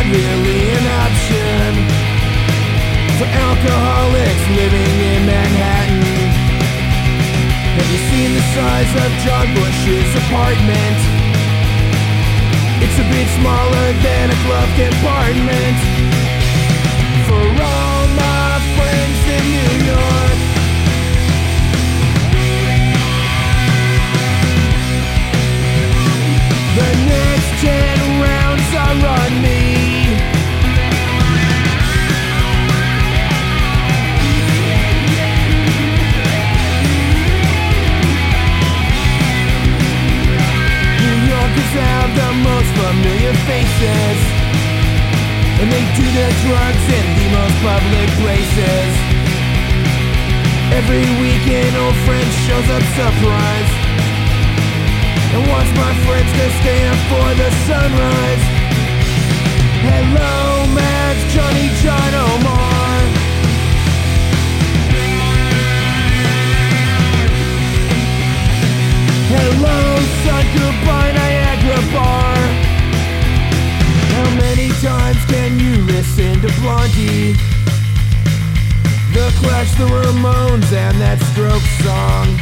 not really an option for alcoholics living in Manhattan. Have you seen the size of John Bush's apartment? It's a bit smaller than a glove compartment. The most familiar faces, and they do their drugs in the most public places. Every weekend, old friend shows up surprised. And watch my friends go stay up for the sunrise Hello, Blondie? The Clash, the Ramones, and that Stroke song